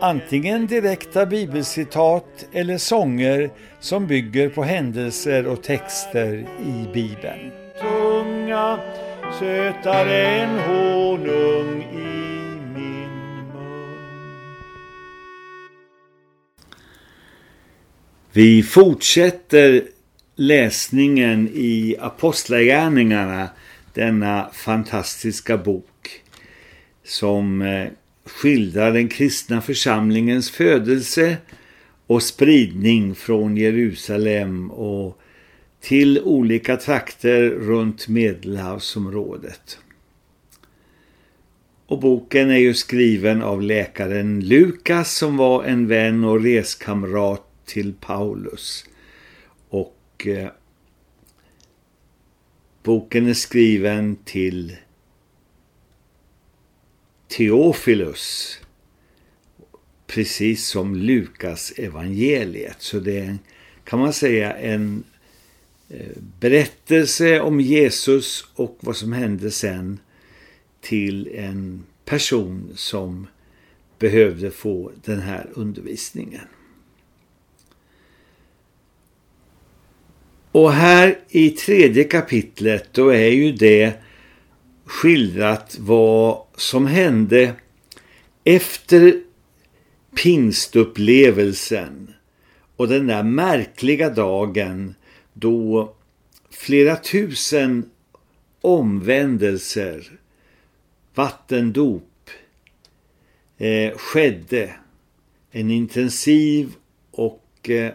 antingen direkta bibelcitat eller sånger som bygger på händelser och texter i Bibeln. Tunga, sötare än honung i min mun. Vi fortsätter läsningen i Apostlagärningarna, denna fantastiska bok som eh, skildrar den kristna församlingens födelse och spridning från Jerusalem och till olika trakter runt Medelhavsområdet. Och boken är ju skriven av läkaren Lukas som var en vän och reskamrat till Paulus. Och eh, boken är skriven till Theophilus. precis som Lukas evangeliet. Så det är kan man säga en eh, berättelse om Jesus och vad som hände sen till en person som behövde få den här undervisningen. Och här i tredje kapitlet då är ju det skildrat vad som hände efter pingstupplevelsen och den där märkliga dagen då flera tusen omvändelser, vattendop eh, skedde. En intensiv och eh,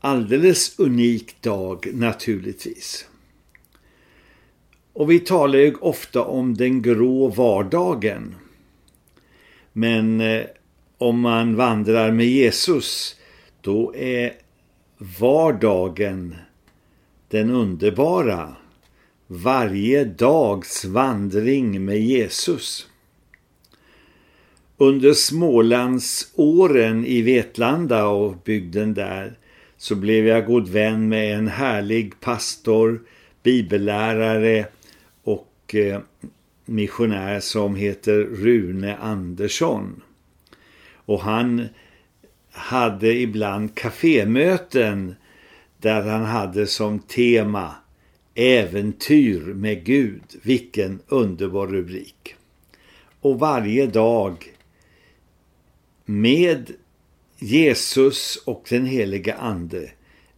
alldeles unik dag naturligtvis. Och vi talar ju ofta om den grå vardagen. Men eh, om man vandrar med Jesus då är vardagen den underbara. Varje dags vandring med Jesus. Under Smålandsåren i Vetlanda och bygden där så blev jag god vän med en härlig pastor, bibellärare och eh, missionär som heter Rune Andersson. Och han hade ibland kafémöten där han hade som tema Äventyr med Gud. Vilken underbar rubrik. Och varje dag med Jesus och den heliga ande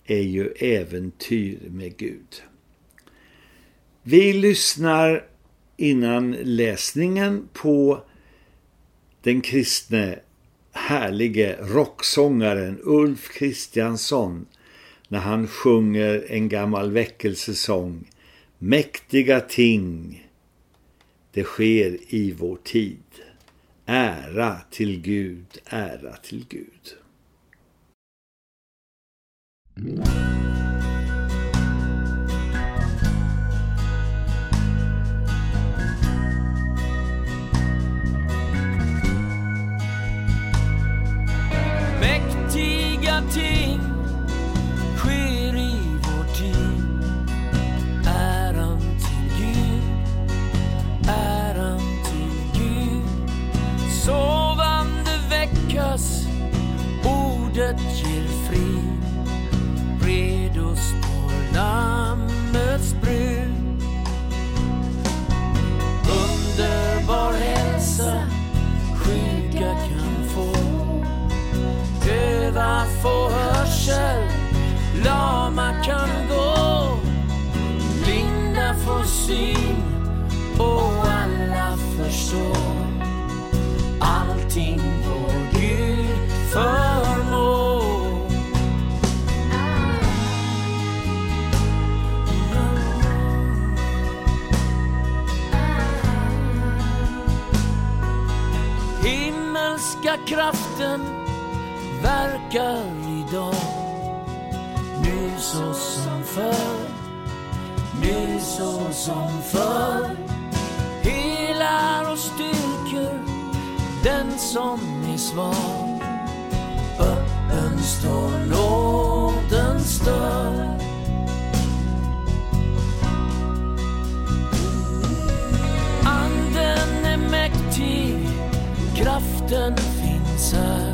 är ju äventyr med Gud. Vi lyssnar innan läsningen på den kristne härlige rocksångaren Ulf Kristiansson när han sjunger en gammal väckelsesång Mäktiga ting det sker i vår tid. Ära till Gud, ära till Gud. Verkar idag. Nu så som förr, nu så som förr. Helar och styrker den som är svag. Öppen står nådens dörr. Anden är mäktig, kraften finns här.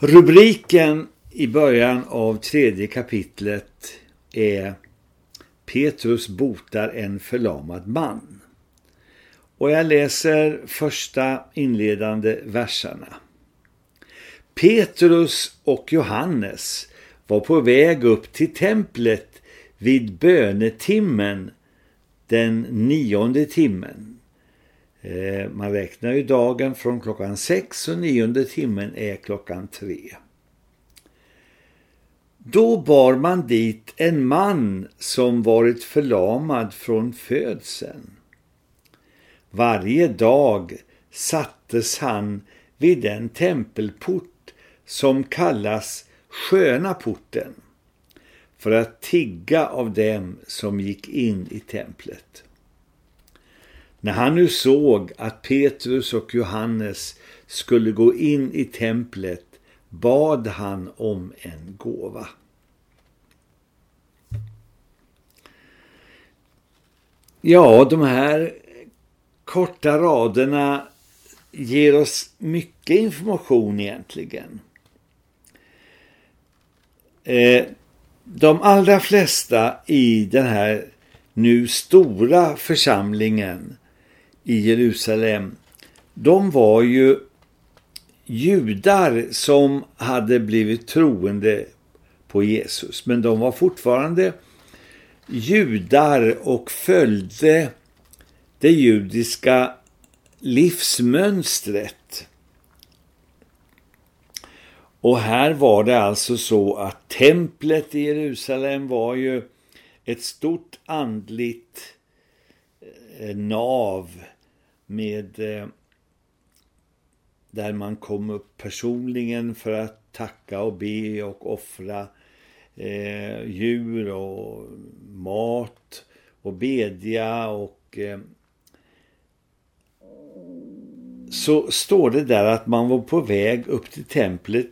Rubriken i början av tredje kapitlet är Petrus botar en förlamad man. Och jag läser första inledande verserna. Petrus och Johannes var på väg upp till templet vid bönetimmen den nionde timmen. Eh, man räknar ju dagen från klockan sex och nionde timmen är klockan tre. Då bar man dit en man som varit förlamad från födseln. Varje dag sattes han vid den tempelport som kallas Sköna porten för att tigga av dem som gick in i templet. När han nu såg att Petrus och Johannes skulle gå in i templet bad han om en gåva. Ja, de här korta raderna ger oss mycket information egentligen. Eh, de allra flesta i den här nu stora församlingen i Jerusalem, de var ju judar som hade blivit troende på Jesus. Men de var fortfarande judar och följde det judiska livsmönstret. Och här var det alltså så att templet i Jerusalem var ju ett stort andligt eh, nav med eh, där man kom upp personligen för att tacka och be och offra eh, djur och mat och bedja och eh, så står det där att man var på väg upp till templet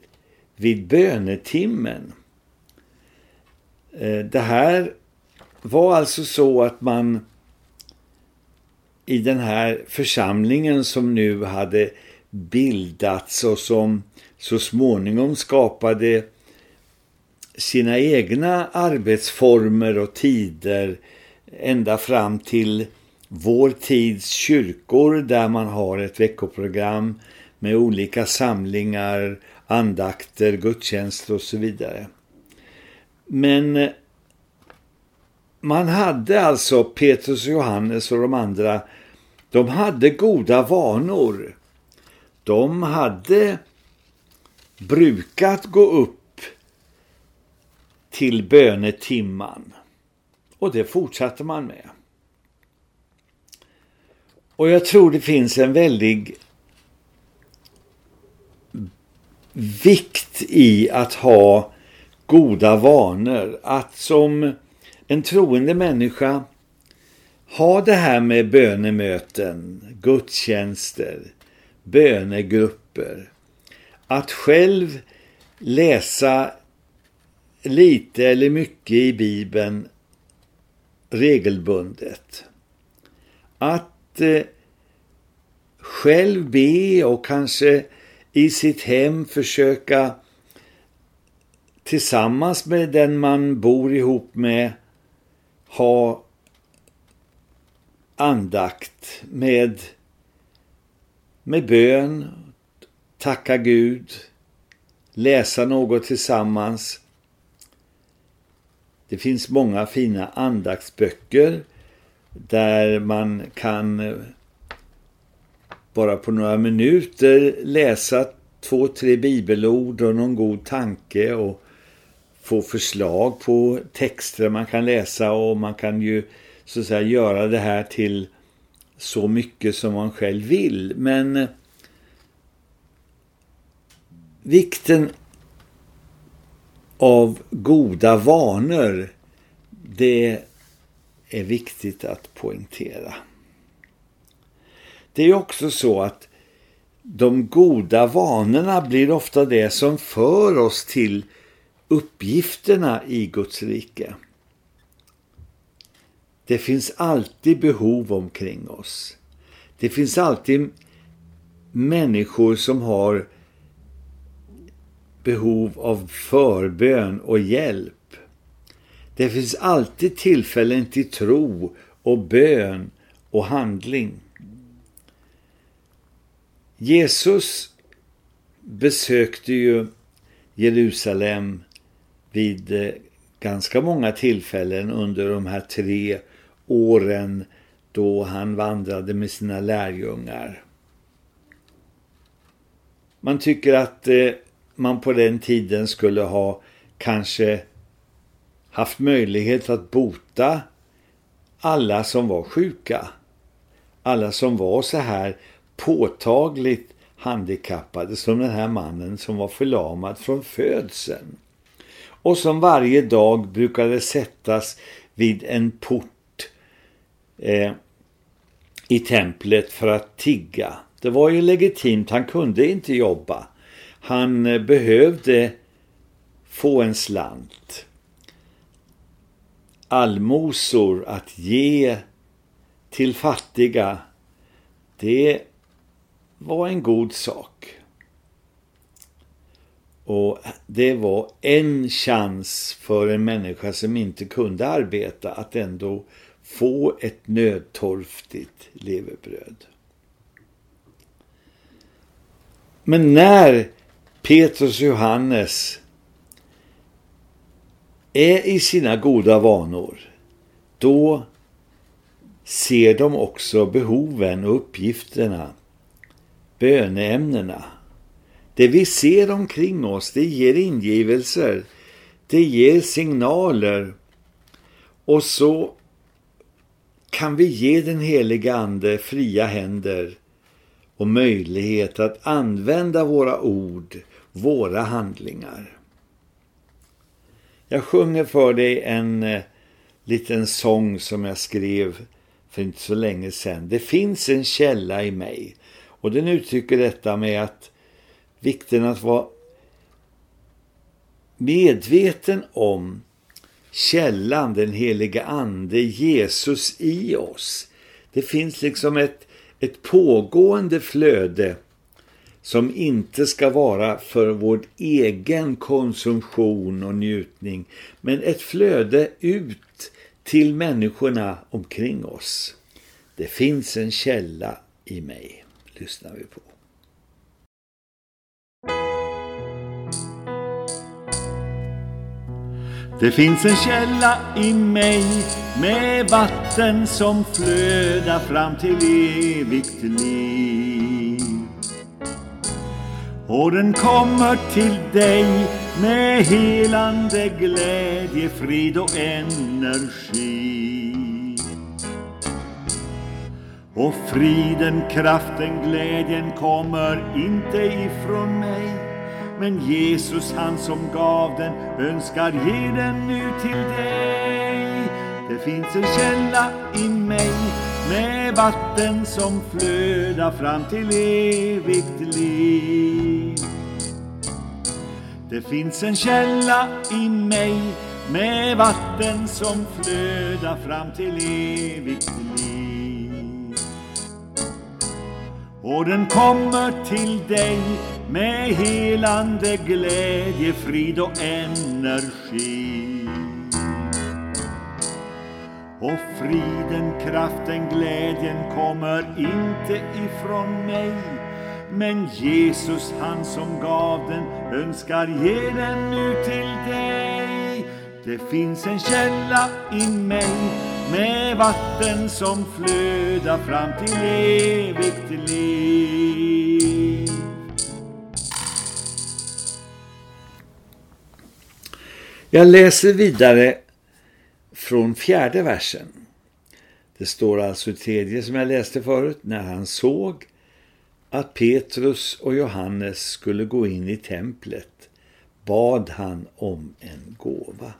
vid bönetimmen. Eh, det här var alltså så att man i den här församlingen som nu hade bildats och som så småningom skapade sina egna arbetsformer och tider ända fram till vår tids kyrkor där man har ett veckoprogram med olika samlingar, andakter, gudstjänster och så vidare. Men eh, man hade alltså Petrus och Johannes och de andra, de hade goda vanor. De hade brukat gå upp till bönetimman. Och det fortsatte man med. Och jag tror det finns en väldig vikt i att ha goda vanor. Att som en troende människa ha det här med bönemöten, gudstjänster, bönegrupper. Att själv läsa lite eller mycket i Bibeln regelbundet. Att eh, själv be och kanske i sitt hem försöka tillsammans med den man bor ihop med ha andakt med, med bön, tacka Gud, läsa något tillsammans. Det finns många fina andaktsböcker där man kan eh, bara på några minuter läsa två, tre bibelord och någon god tanke och få förslag på texter man kan läsa och man kan ju så att säga göra det här till så mycket som man själv vill. Men eh, vikten av goda vanor det är viktigt att poängtera. Det är också så att de goda vanorna blir ofta det som för oss till uppgifterna i Guds rike. Det finns alltid behov omkring oss. Det finns alltid människor som har behov av förbön och hjälp. Det finns alltid tillfällen till tro och bön och handling. Jesus besökte ju Jerusalem vid eh, ganska många tillfällen under de här tre åren då han vandrade med sina lärjungar. Man tycker att eh, man på den tiden skulle ha kanske haft möjlighet att bota alla som var sjuka. Alla som var så här påtagligt handikappade som den här mannen som var förlamad från födseln och som varje dag brukade sättas vid en port eh, i templet för att tigga. Det var ju legitimt, han kunde inte jobba. Han eh, behövde få en slant. Allmosor att ge till fattiga, det var en god sak. Och det var en chans för en människa som inte kunde arbeta att ändå få ett nödtorftigt levebröd. Men när Petrus och Johannes är i sina goda vanor, då ser de också behoven och uppgifterna, böneämnena det vi ser omkring oss, det ger ingivelser. Det ger signaler. Och så kan vi ge den heliga ande fria händer och möjlighet att använda våra ord, våra handlingar. Jag sjunger för dig en eh, liten sång som jag skrev för inte så länge sedan. Det finns en källa i mig. Och den uttrycker detta med att vikten att vara medveten om källan, den heliga ande, Jesus i oss. Det finns liksom ett, ett pågående flöde som inte ska vara för vår egen konsumtion och njutning men ett flöde ut till människorna omkring oss. Det finns en källa i mig, lyssnar vi på. Det finns en källa i mig med vatten som flödar fram till evigt liv. Och den kommer till dig med helande glädje, frid och energi. Och friden, kraften, glädjen kommer inte ifrån mig men Jesus han som gav den önskar ge den nu till dig. Det finns en källa i mig med vatten som flödar fram till evigt liv. Det finns en källa i mig med vatten som flödar fram till evigt liv. Och den kommer till dig med helande glädje, frid och energi. Och friden, kraften, glädjen kommer inte ifrån mig men Jesus, han som gav den, önskar ge den nu till dig. Det finns en källa i mig med vatten som flödar fram till evigt liv. Jag läser vidare från fjärde versen. Det står alltså tredje som jag läste förut. När han såg att Petrus och Johannes skulle gå in i templet bad han om en gåva.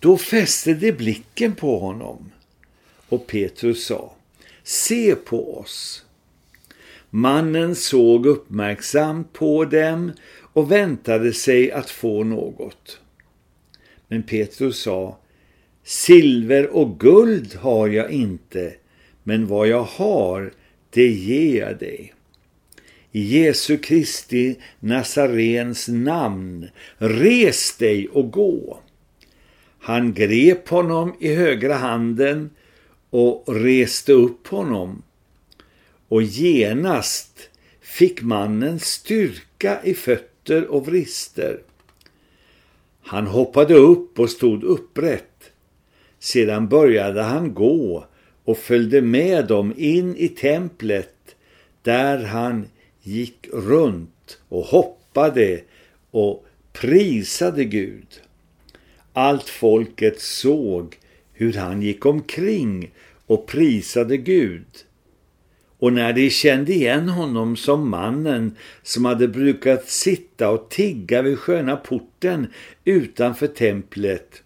Då fäste de blicken på honom och Petrus sa Se på oss. Mannen såg uppmärksamt på dem och väntade sig att få något. Men Petrus sa Silver och guld har jag inte, men vad jag har, det ger jag dig. I Jesu Kristi Nazarens namn, res dig och gå. Han grep honom i högra handen och reste upp honom. Och genast fick mannen styrka i fötter och vrister. Han hoppade upp och stod upprätt. Sedan började han gå och följde med dem in i templet där han gick runt och hoppade och prisade Gud. Allt folket såg hur han gick omkring och prisade Gud. Och när de kände igen honom som mannen som hade brukat sitta och tigga vid sköna porten utanför templet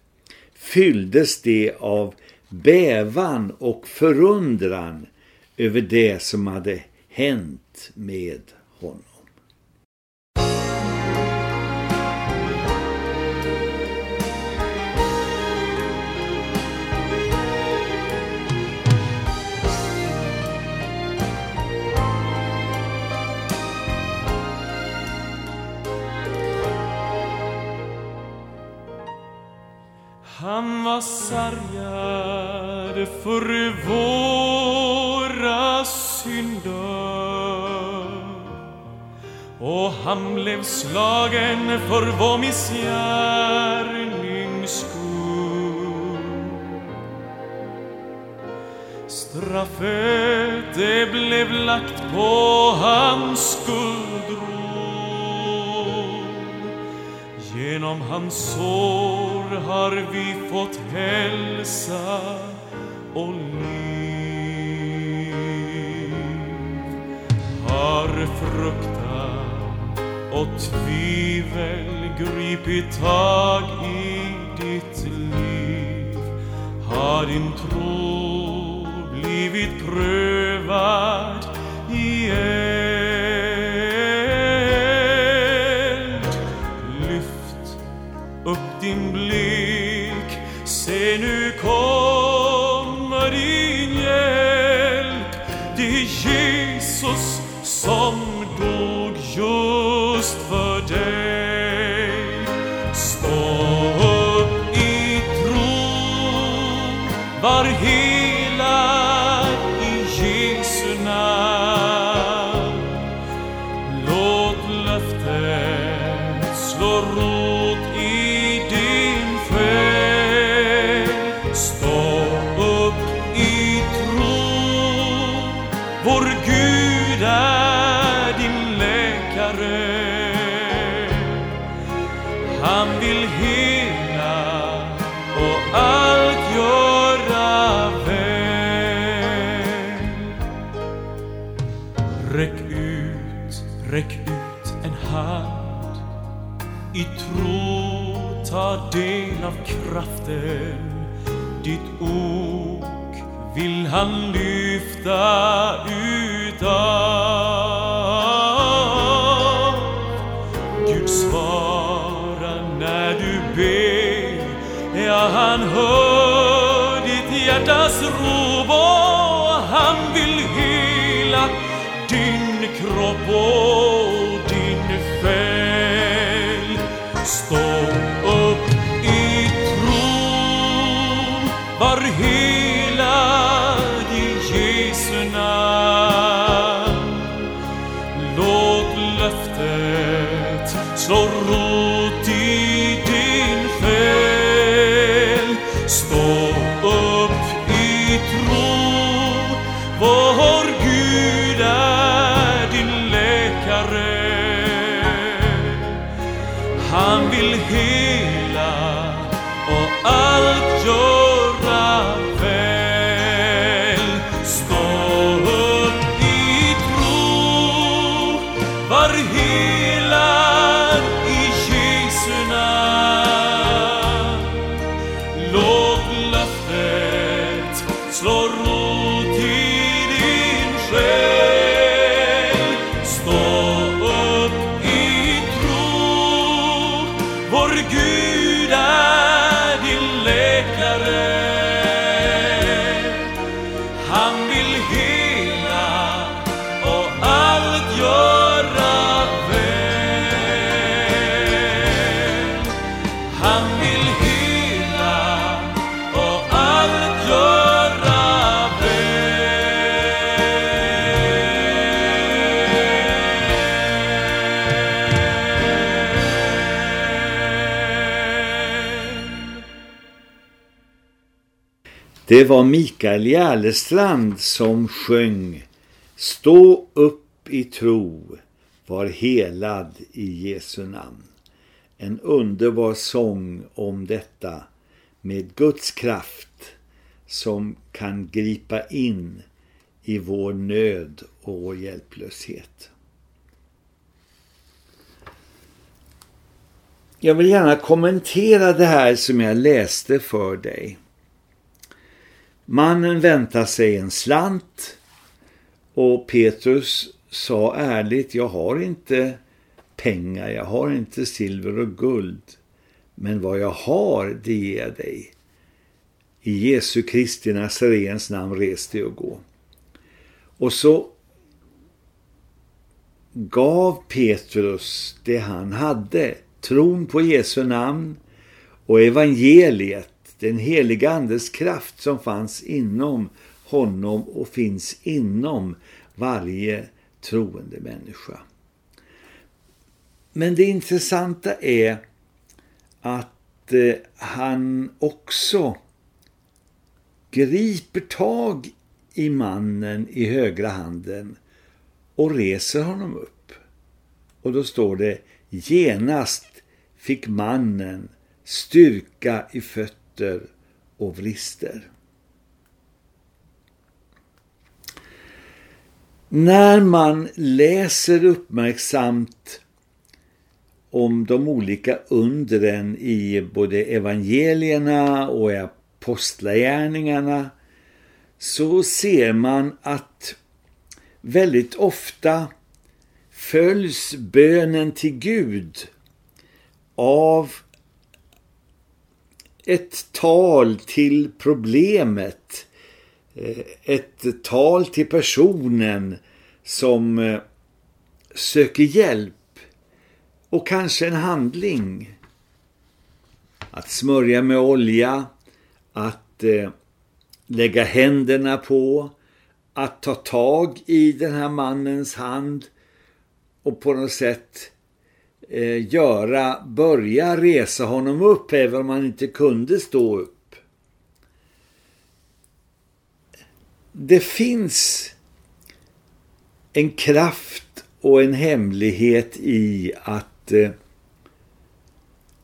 fylldes de av bävan och förundran över det som hade hänt med honom. Han var sargad för våra synder och han blev slagen för vår missgärnings skull. Straffet det blev lagt på hans skull Genom hans sår har vi fått hälsa och liv. Har fruktan och tvivel gripit tag i ditt liv? Har din tro blivit prövad Han vill hela och allt göra väl. Räck ut, räck ut en hand. I tro ta del av kraften. Ditt ok vill han lyfta utav. Det var Mikael Järlestrand som sjöng Stå upp i tro, var helad i Jesu namn. En underbar sång om detta med Guds kraft som kan gripa in i vår nöd och vår hjälplöshet. Jag vill gärna kommentera det här som jag läste för dig. Mannen väntade sig en slant och Petrus sa ärligt, jag har inte pengar, jag har inte silver och guld, men vad jag har det ger jag dig. I Jesu Kristi Nazarens namn reste och gå. Och så gav Petrus det han hade, tron på Jesu namn och evangeliet, den heliga andes kraft som fanns inom honom och finns inom varje troende människa. Men det intressanta är att eh, han också griper tag i mannen i högra handen och reser honom upp. Och då står det genast fick mannen styrka i fötterna rötter och vrister. När man läser uppmärksamt om de olika undren i både evangelierna och apostlagärningarna så ser man att väldigt ofta följs bönen till Gud av ett tal till problemet, eh, ett tal till personen som eh, söker hjälp och kanske en handling. Att smörja med olja, att eh, lägga händerna på, att ta tag i den här mannens hand och på något sätt eh, göra, börja resa honom upp även om han inte kunde stå upp. Det finns en kraft och en hemlighet i att, eh,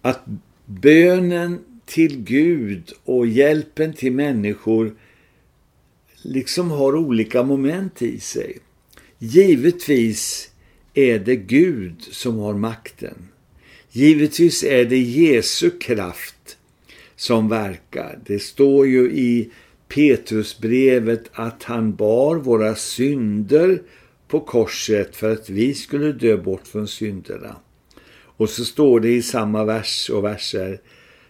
att bönen till Gud och hjälpen till människor liksom har olika moment i sig. Givetvis är det Gud som har makten. Givetvis är det Jesu kraft som verkar. Det står ju i Petrusbrevet att han bar våra synder på korset för att vi skulle dö bort från synderna. Och så står det i samma vers och verser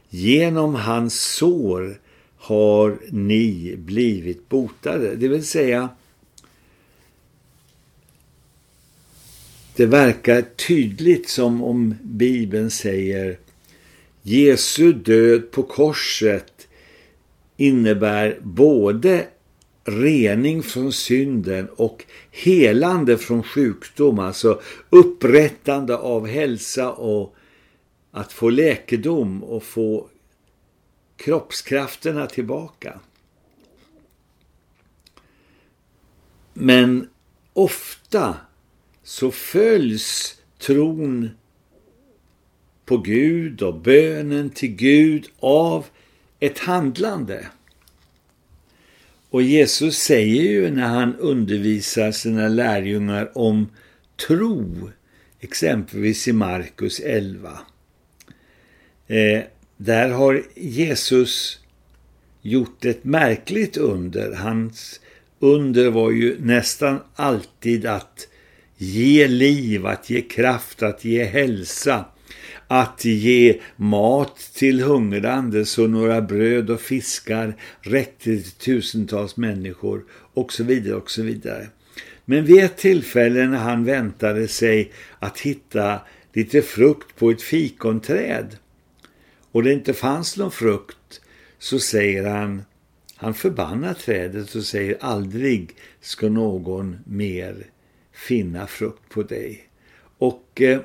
Genom hans sår har ni blivit botade. Det vill säga det verkar tydligt som om Bibeln säger Jesu död på korset innebär både rening från synden och helande från sjukdom, alltså upprättande av hälsa och att få läkedom och få kroppskrafterna tillbaka. Men ofta så följs tron på Gud och bönen till Gud av ett handlande. Och Jesus säger ju när han undervisar sina lärjungar om tro, exempelvis i Markus 11. Eh, där har Jesus gjort ett märkligt under. Hans under var ju nästan alltid att ge liv, att ge kraft, att ge hälsa, att ge mat till hungrande så några bröd och fiskar räckte till tusentals människor och så vidare och så vidare. Men vid ett tillfälle när han väntade sig att hitta lite frukt på ett fikonträd och det inte fanns någon frukt så säger han, han förbannar trädet och säger aldrig ska någon mer finna frukt på dig. Och eh,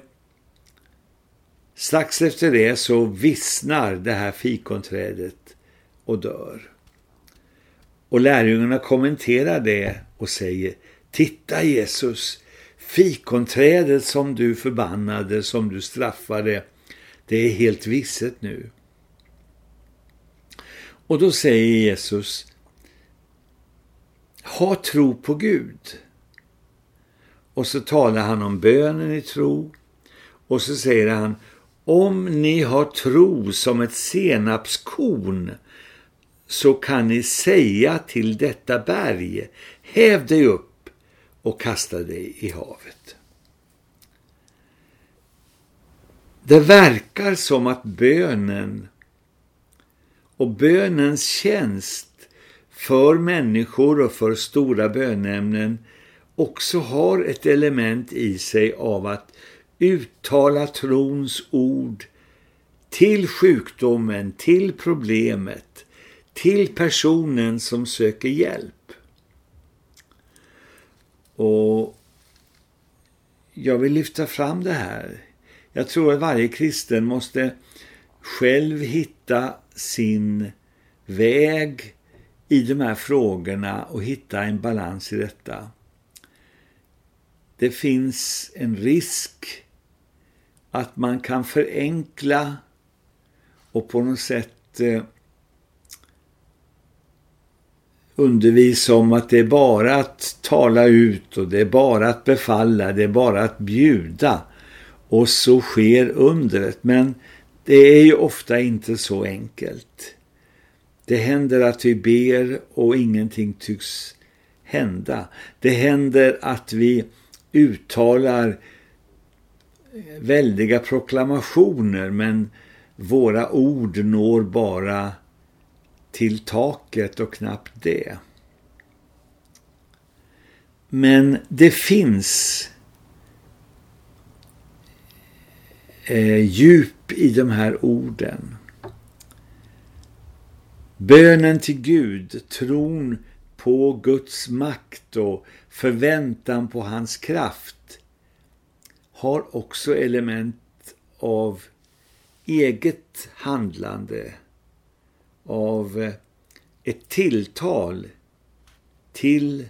strax efter det så vissnar det här fikonträdet och dör. Och lärjungarna kommenterar det och säger Titta Jesus, fikonträdet som du förbannade, som du straffade, det är helt visset nu. Och då säger Jesus Ha tro på Gud. Och så talar han om bönen i tro. Och så säger han om ni har tro som ett senapskorn så kan ni säga till detta berg häv dig upp och kasta dig i havet. Det verkar som att bönen och bönens tjänst för människor och för stora bönämnen också har ett element i sig av att uttala trons ord till sjukdomen, till problemet, till personen som söker hjälp. Och jag vill lyfta fram det här. Jag tror att varje kristen måste själv hitta sin väg i de här frågorna och hitta en balans i detta. Det finns en risk att man kan förenkla och på något sätt eh, undervisa om att det är bara att tala ut och det är bara att befalla, det är bara att bjuda och så sker undret. Men det är ju ofta inte så enkelt. Det händer att vi ber och ingenting tycks hända. Det händer att vi uttalar väldiga proklamationer men våra ord når bara till taket och knappt det. Men det finns eh, djup i de här orden. Bönen till Gud, tron på Guds makt och förväntan på hans kraft har också element av eget handlande, av eh, ett tilltal till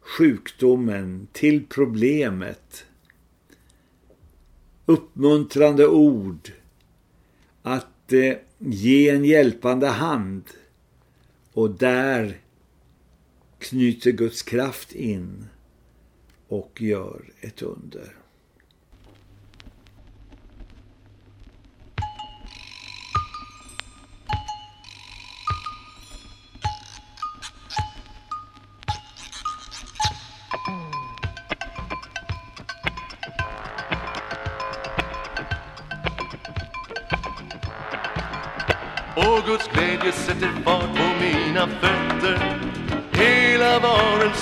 sjukdomen, till problemet. Uppmuntrande ord, att eh, ge en hjälpande hand och där knyter Guds kraft in och gör ett under. Och Guds glädje sätter fart på mina fötter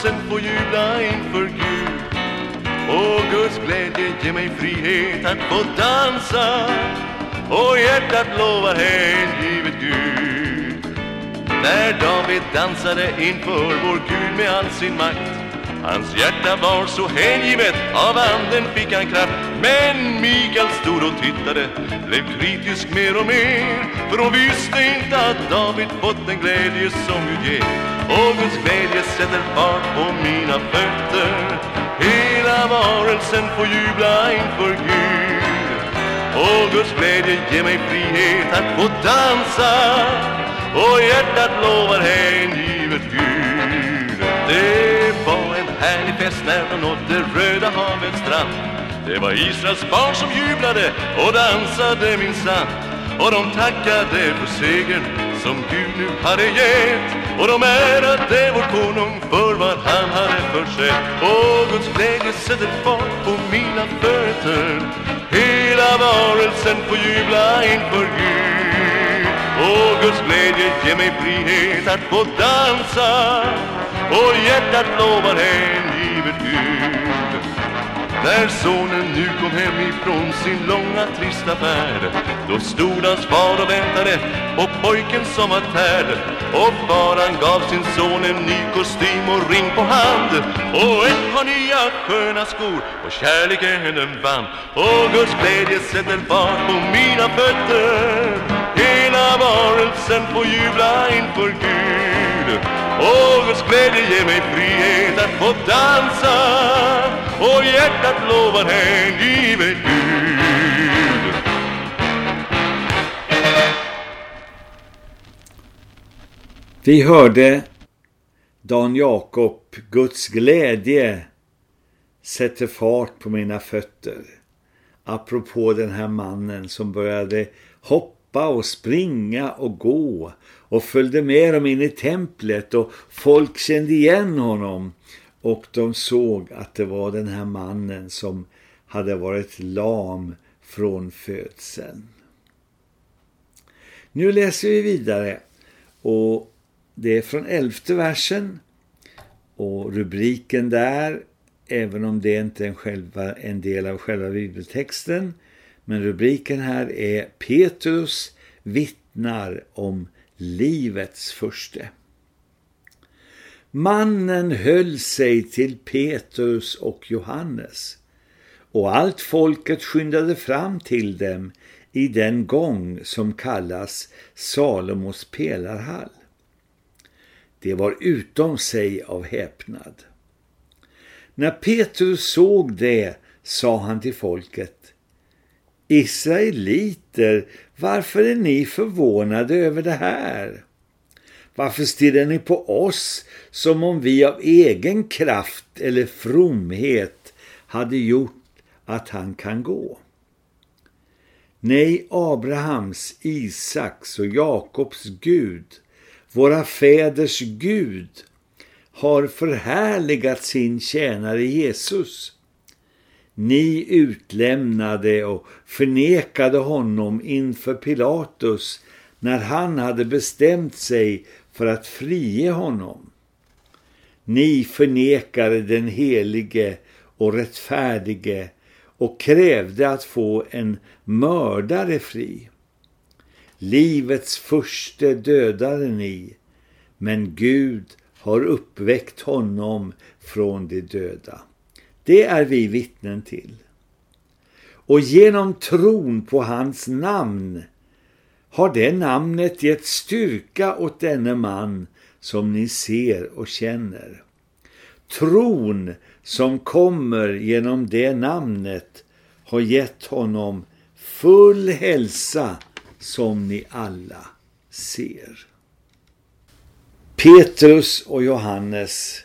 varelsen får jubla inför Gud. Och Guds glädje ger mig frihet att få dansa. Och hjärtat lovar hängivet Gud. När David dansade inför vår Gud med all sin makt Hans hjärta var så hängivet, av anden fick han kraft. Men Mikael stod och tittade, blev kritisk mer och mer För hon visste inte att David fått den glädje som Gud ger. Och Guds glädje sätter fart på mina fötter. Hela varelsen får jubla inför Gud. Och Guds glädje ger mig frihet att få dansa. Och hjärtat lovar hängivet Gud. Det var en härlig fest när de nådde Röda havets strand. Det var Israels barn som jublade och dansade minsann Och de tackade för segern som Gud nu hade gett. Och de ärade vår konung för vad han hade försett Och Guds glädje sätter fart på mina fötter. Hela varelsen får jubla inför Gud. Och Guds glädje ger mig frihet att få dansa. Och hjärtat lovar hängivet Gud. När sonen nu kom hem ifrån sin långa trista färd Då stod hans far och väntade på pojken som var tärd. Och faran gav sin son en ny kostym och ring på hand. Och ett par nya sköna skor och kärleken den vann. Och Guds glädje sätter fart på mina fötter. Hela varelsen får jubla inför Gud och Guds glädje ger mig frihet att få dansa och hjärtat lovar hängivet Gud. Vi hörde Dan Jakob, Guds glädje sätter fart på mina fötter. Apropå den här mannen som började hoppa och springa och gå och följde med dem in i templet och folk kände igen honom och de såg att det var den här mannen som hade varit lam från födseln. Nu läser vi vidare och det är från elfte versen och rubriken där, även om det inte är en, själva, en del av själva bibeltexten, men rubriken här är Petrus vittnar om livets första. Mannen höll sig till Petrus och Johannes och allt folket skyndade fram till dem i den gång som kallas Salomos pelarhall. Det var utom sig av häpnad. När Petrus såg det sa han till folket Israeliter, varför är ni förvånade över det här? Varför stirrar ni på oss som om vi av egen kraft eller fromhet hade gjort att han kan gå? Nej, Abrahams, Isaks och Jakobs Gud, våra fäders Gud, har förhärligat sin tjänare Jesus. Ni utlämnade och förnekade honom inför Pilatus när han hade bestämt sig för att frige honom. Ni förnekade den helige och rättfärdige och krävde att få en mördare fri. livets första dödade ni, men Gud har uppväckt honom från de döda. Det är vi vittnen till. Och genom tron på hans namn har det namnet gett styrka åt denne man som ni ser och känner. Tron som kommer genom det namnet har gett honom full hälsa som ni alla ser. Petrus och Johannes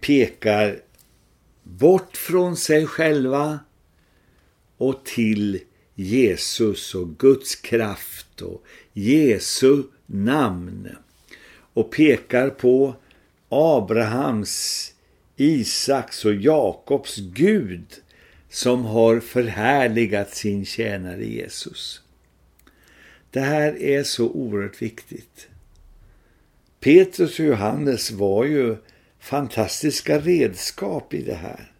pekar bort från sig själva och till Jesus och Guds kraft och Jesu namn och pekar på Abrahams, Isaks och Jakobs Gud som har förhärligat sin tjänare Jesus. Det här är så oerhört viktigt. Petrus och Johannes var ju fantastiska redskap i det här.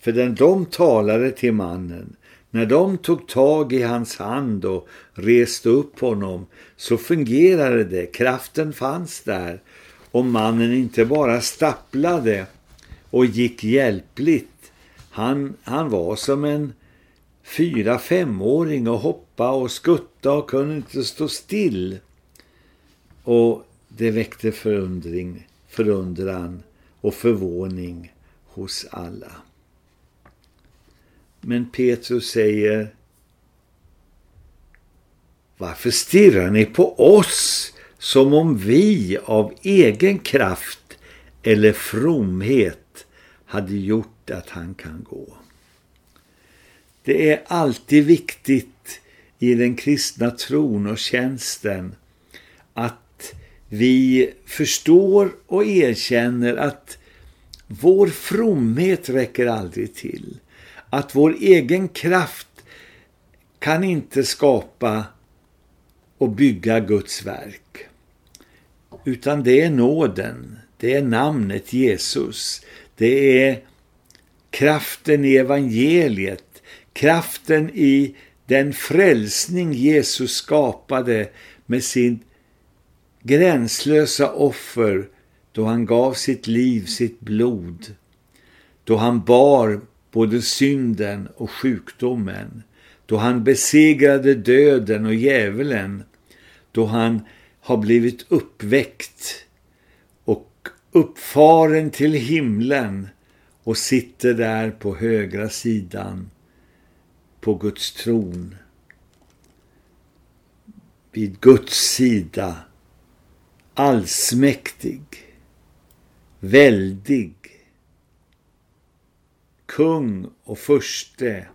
För den de talade till mannen, när de tog tag i hans hand och reste upp honom så fungerade det, kraften fanns där och mannen inte bara stapplade och gick hjälpligt. Han, han var som en fyra femåring och hoppa och skutta och kunde inte stå still. Och det väckte förundring, förundran och förvåning hos alla. Men Petrus säger Varför stirrar ni på oss som om vi av egen kraft eller fromhet hade gjort att han kan gå? Det är alltid viktigt i den kristna tron och tjänsten vi förstår och erkänner att vår fromhet räcker aldrig till. Att vår egen kraft kan inte skapa och bygga Guds verk. Utan det är nåden, det är namnet Jesus, det är kraften i evangeliet, kraften i den frälsning Jesus skapade med sin gränslösa offer då han gav sitt liv, sitt blod, då han bar både synden och sjukdomen, då han besegrade döden och djävulen, då han har blivit uppväckt och uppfaren till himlen och sitter där på högra sidan på Guds tron. Vid Guds sida, allsmäktig, väldig, kung och förste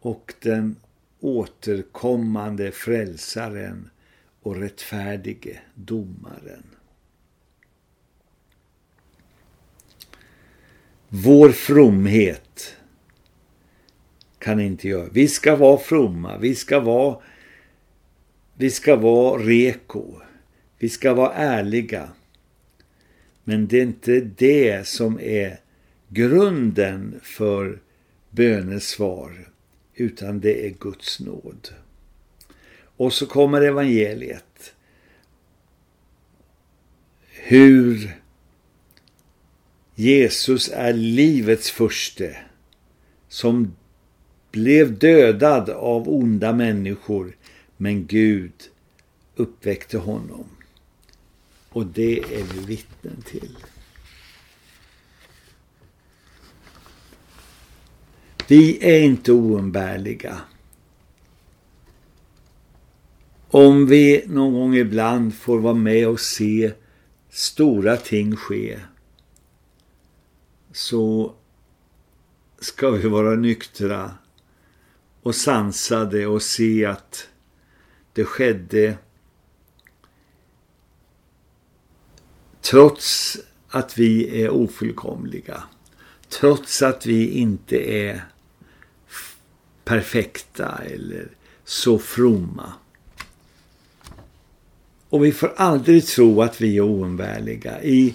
och den återkommande frälsaren och rättfärdige domaren. Vår fromhet kan inte göra. Vi ska vara fromma, vi ska vara vi ska vara reko, vi ska vara ärliga. Men det är inte det som är grunden för bönesvar, utan det är Guds nåd. Och så kommer evangeliet. Hur Jesus är livets förste som blev dödad av onda människor men Gud uppväckte honom. Och det är vi vittnen till. Vi är inte oumbärliga. Om vi någon gång ibland får vara med och se stora ting ske så ska vi vara nyktra och sansade och se att det skedde trots att vi är ofullkomliga. Trots att vi inte är perfekta eller så fromma. Och vi får aldrig tro att vi är oumbärliga. I,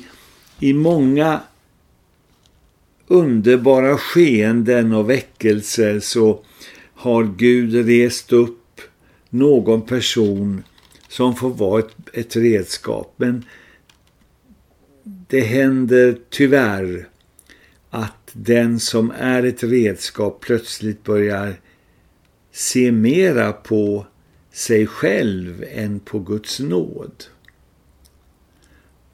i många underbara skeenden och väckelser så har Gud rest upp någon person som får vara ett, ett redskap. Men det händer tyvärr att den som är ett redskap plötsligt börjar se mera på sig själv än på Guds nåd.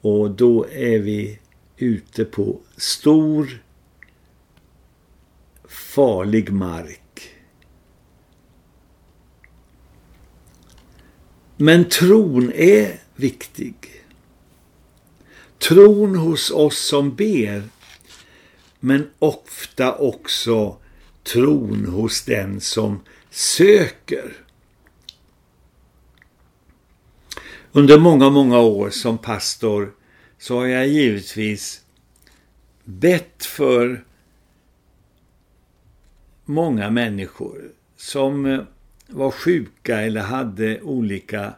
Och då är vi ute på stor farlig mark. Men tron är viktig. Tron hos oss som ber, men ofta också tron hos den som söker. Under många, många år som pastor så har jag givetvis bett för många människor som eh, var sjuka eller hade olika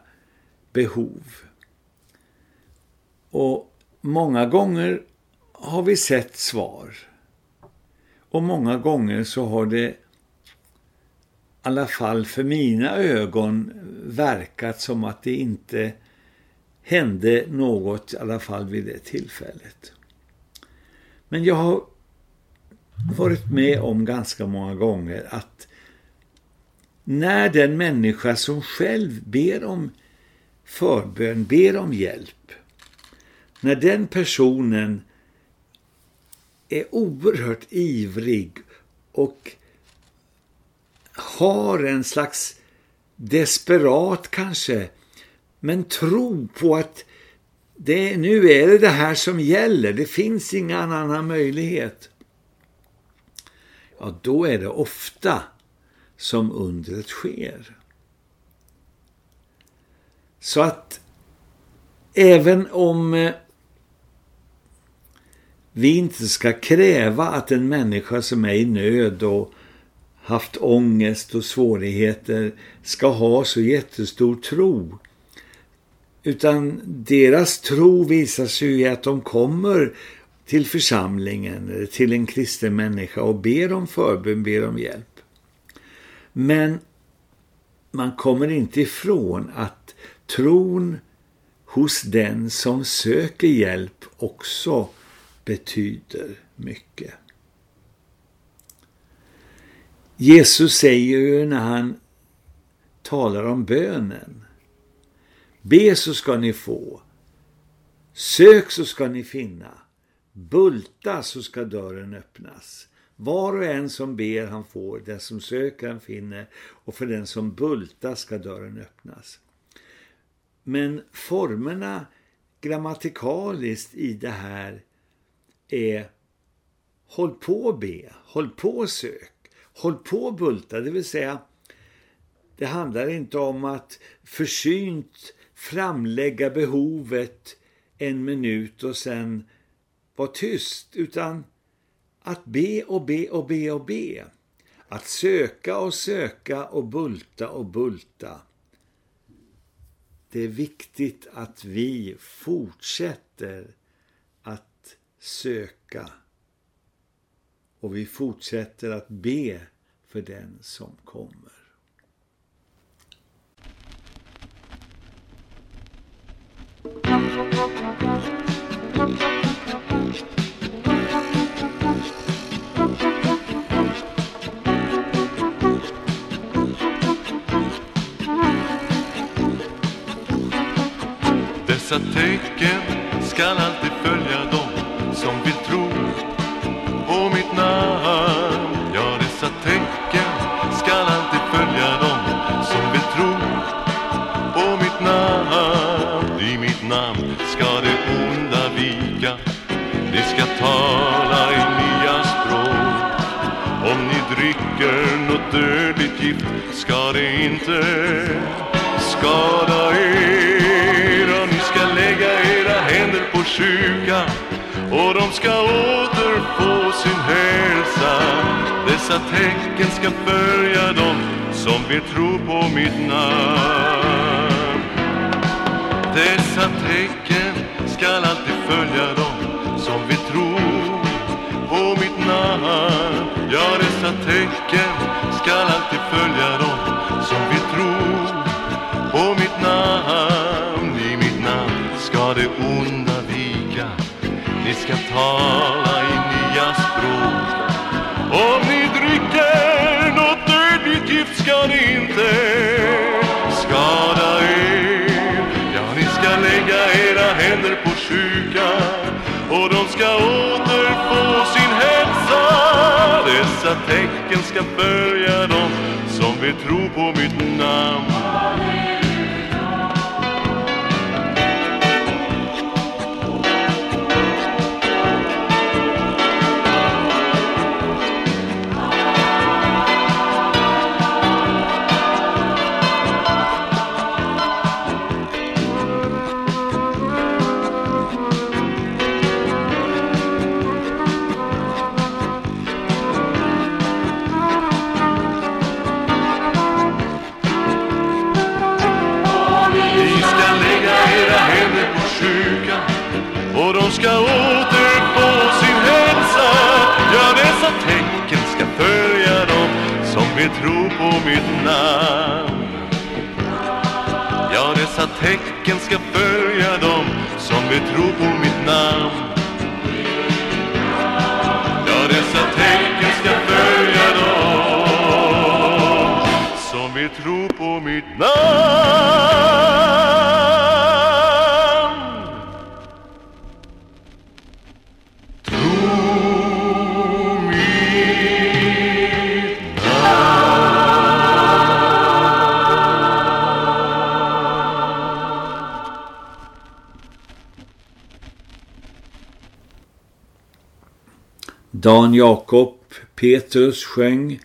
behov. Och många gånger har vi sett svar. Och många gånger så har det i alla fall för mina ögon verkat som att det inte hände något i alla fall vid det tillfället. Men jag har varit med om ganska många gånger att när den människa som själv ber om förbön, ber om hjälp, när den personen är oerhört ivrig och har en slags desperat kanske, men tro på att det, nu är det det här som gäller, det finns ingen annan möjlighet ja då är det ofta som undret sker. Så att även om eh, vi inte ska kräva att en människa som är i nöd och haft ångest och svårigheter ska ha så jättestor tro. Utan deras tro visar sig i att de kommer till församlingen eller till en kristen människa och ber om förbön, ber om hjälp. Men man kommer inte ifrån att tron hos den som söker hjälp också betyder mycket. Jesus säger ju när han talar om bönen. Be så ska ni få. Sök så ska ni finna. Bulta så ska dörren öppnas. Var och en som ber han får, den som söker han finner och för den som bultar ska dörren öppnas. Men formerna grammatikaliskt i det här är håll på och be, håll på och sök, håll på och bulta, det vill säga det handlar inte om att försynt framlägga behovet en minut och sen vara tyst utan att be och be och be och be. Att söka och söka och bulta och bulta. Det är viktigt att vi fortsätter söka och vi fortsätter att be för den som kommer. Dessa tecken skall alltid följa dem som vill tro på mitt namn. Ja, dessa tecken skall alltid följa dem som vill tro på mitt namn. I mitt namn ska det onda vika, det ska tala i nya språk. Om ni dricker något dödligt gift ska det inte skada er och ni ska lägga era händer på sjuka ska återfå sin hälsa. Dessa tecken ska följa dem som vill tro på mitt namn. Dessa tecken ska alltid följa dem som vill tro på mitt namn. Ja, dessa tecken ska alltid följa dem Vi ska tala i nya språk. Om ni dricker något dödligt gift ska ni inte skada er. Ja, ni ska lägga era händer på sjuka och de ska återfå sin hälsa. Dessa tecken ska följa dem som vill tro på mitt namn. Med tro på mitt namn. Ja, dessa tecken ska följa dem som med tro på mitt namn. Dan Jakob Petrus sjöng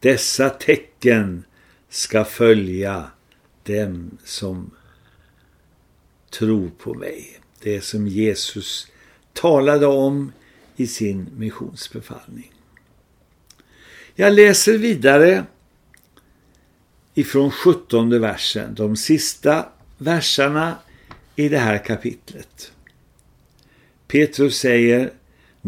Dessa tecken ska följa dem som tror på mig. Det som Jesus talade om i sin missionsbefallning. Jag läser vidare ifrån 17 versen, de sista verserna i det här kapitlet. Petrus säger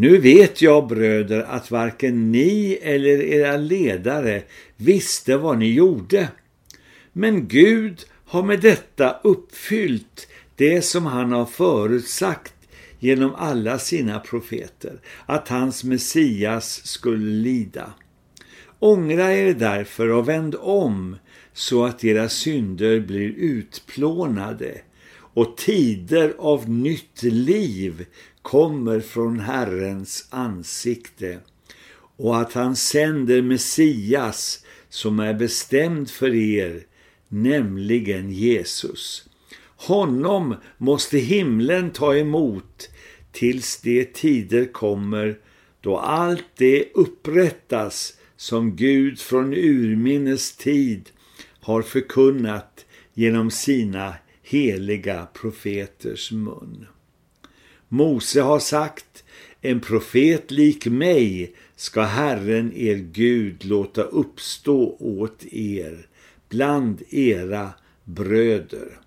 nu vet jag bröder att varken ni eller era ledare visste vad ni gjorde. Men Gud har med detta uppfyllt det som han har förutsagt genom alla sina profeter, att hans Messias skulle lida. Ångra er därför och vänd om så att era synder blir utplånade och tider av nytt liv kommer från Herrens ansikte och att han sänder Messias som är bestämd för er, nämligen Jesus. Honom måste himlen ta emot tills de tider kommer då allt det upprättas som Gud från urminnes tid har förkunnat genom sina heliga profeters mun. Mose har sagt, en profet lik mig ska Herren er Gud låta uppstå åt er bland era bröder.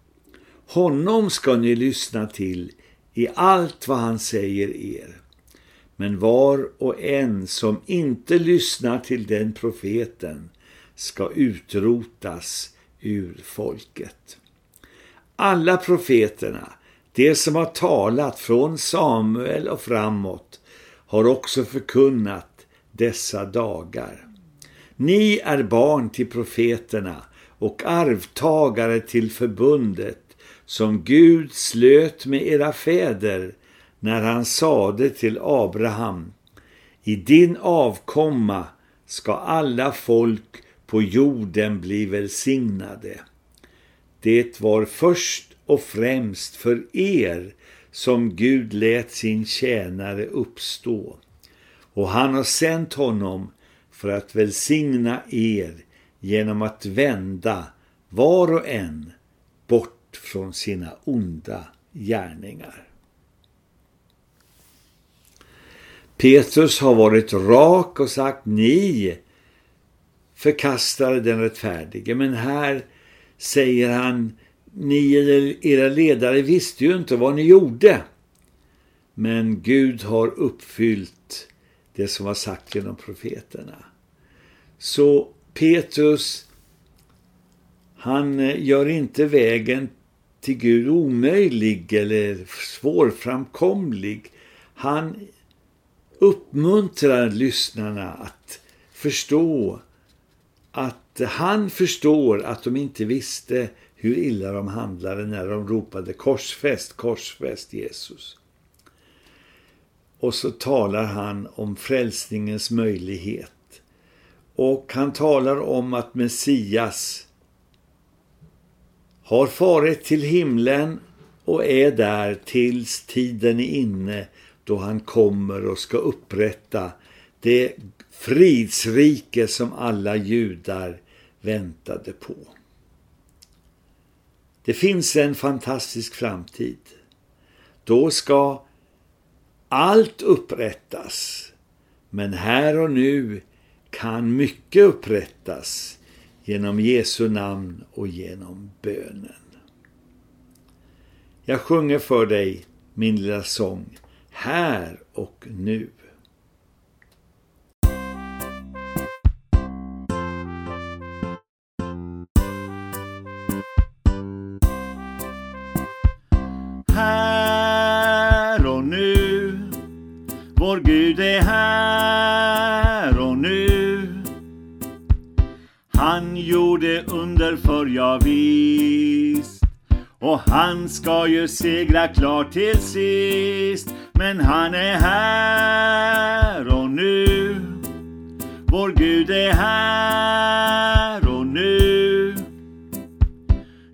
Honom ska ni lyssna till i allt vad han säger er. Men var och en som inte lyssnar till den profeten ska utrotas ur folket. Alla profeterna, det som har talat från Samuel och framåt, har också förkunnat dessa dagar. Ni är barn till profeterna och arvtagare till förbundet som Gud slöt med era fäder när han sade till Abraham I din avkomma ska alla folk på jorden bli välsignade. Det var först och främst för er som Gud lät sin tjänare uppstå och han har sänt honom för att välsigna er genom att vända var och en bort från sina onda gärningar. Petrus har varit rak och sagt ni förkastar den rättfärdige. Men här säger han ni eller era ledare visste ju inte vad ni gjorde. Men Gud har uppfyllt det som var sagt genom profeterna. Så Petrus han eh, gör inte vägen till Gud omöjlig eller svårframkomlig. Han uppmuntrar lyssnarna att förstå att han förstår att de inte visste hur illa de handlade när de ropade korsfäst, korsfäst Jesus. Och så talar han om frälsningens möjlighet. Och han talar om att Messias har farit till himlen och är där tills tiden är inne då han kommer och ska upprätta det fridsrike som alla judar väntade på. Det finns en fantastisk framtid. Då ska allt upprättas. Men här och nu kan mycket upprättas genom Jesu namn och genom bönen. Jag sjunger för dig min lilla sång, här och nu. Ju segrar klart till sist. Men han är här och nu. Vår Gud är här och nu.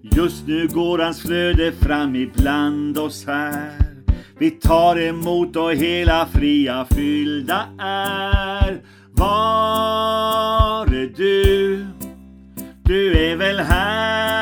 Just nu går hans flöde fram ibland oss här. Vi tar emot och hela fria fyllda är. Var är du? Du är väl här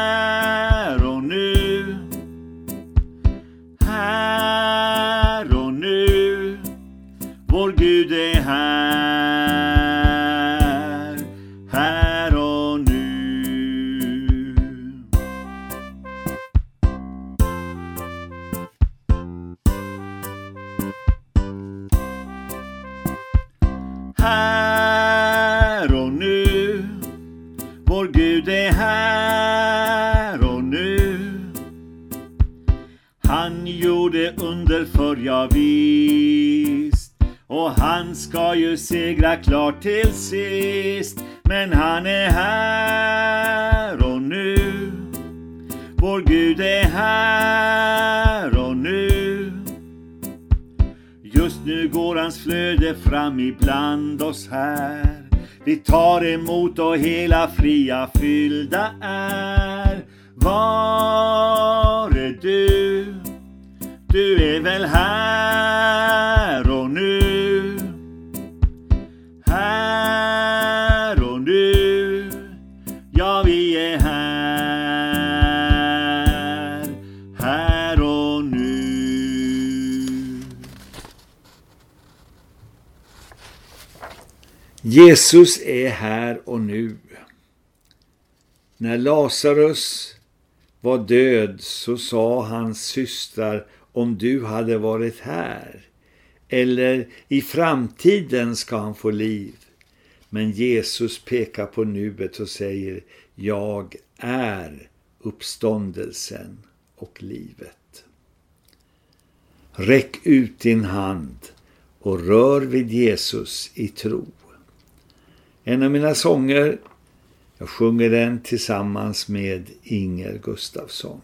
klart till sist. Men han är här och nu. Vår Gud är här och nu. Just nu går hans flöde fram ibland oss här. Vi tar emot och hela fria fyllda är. Jesus är här och nu. När Lazarus var död så sa hans systrar om du hade varit här. Eller i framtiden ska han få liv. Men Jesus pekar på nuet och säger Jag är uppståndelsen och livet. Räck ut din hand och rör vid Jesus i tro. En av mina sånger, jag sjunger den tillsammans med Inger Gustafsson.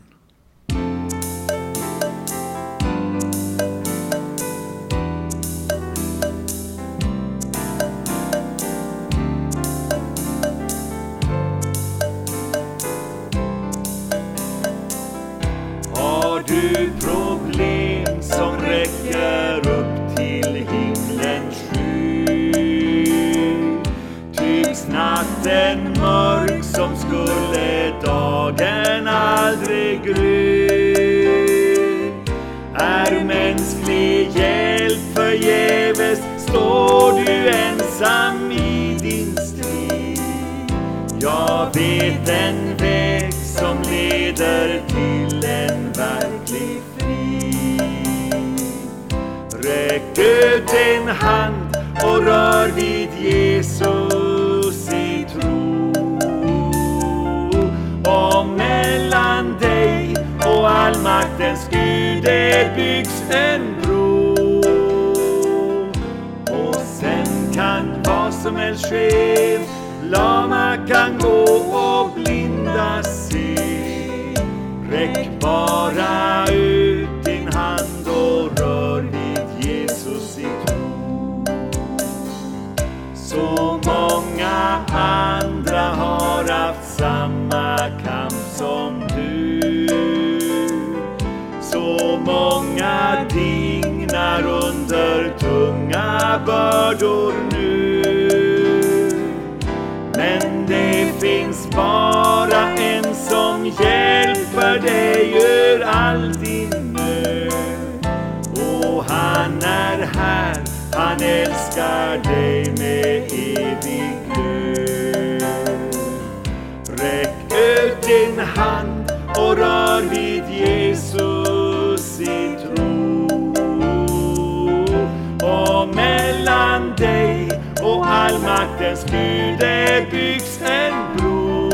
Allmaktens Gud det byggs en bro.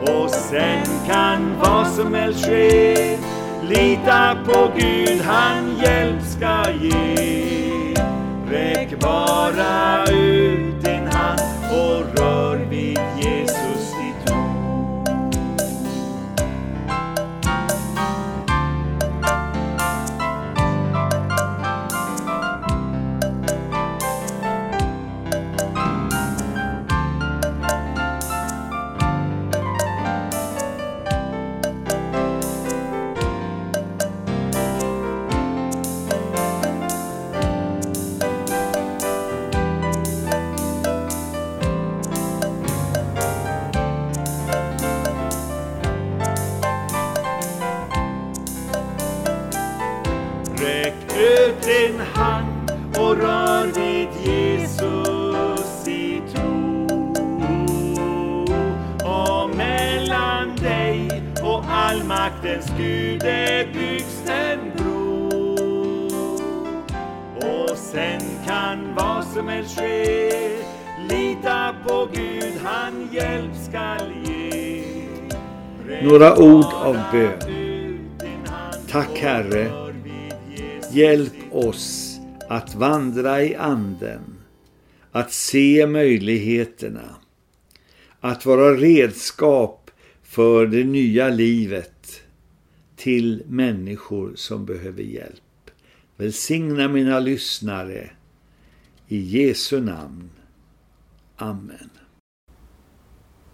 Och sen kan vad som helst ske. Lita på Gud, han hjälp ska ge. Räck bara ut Några ord av bön. Tack Herre, hjälp oss att vandra i anden, att se möjligheterna, att vara redskap för det nya livet till människor som behöver hjälp. Välsigna mina lyssnare. I Jesu namn. Amen.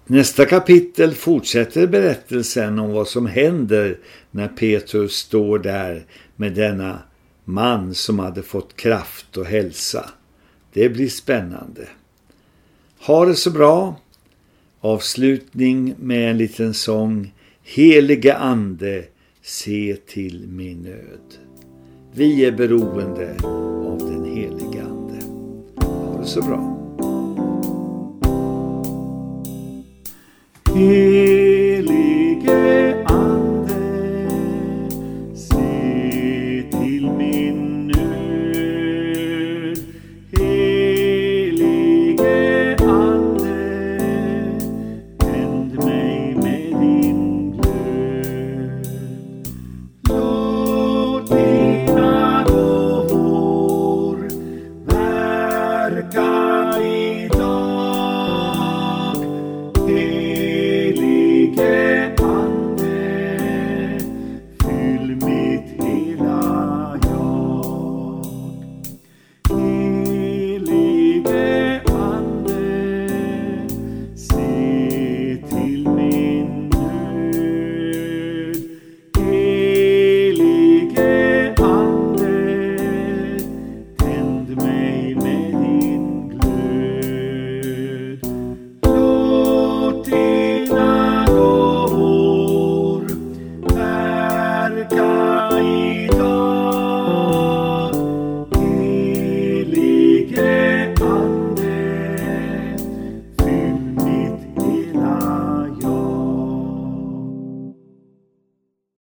Nästa kapitel fortsätter berättelsen om vad som händer när Petrus står där med denna man som hade fått kraft och hälsa. Det blir spännande. Ha det så bra. Avslutning med en liten sång. Helige ande, se till min nöd. Vi är beroende av den helige ande. Ha det så bra. He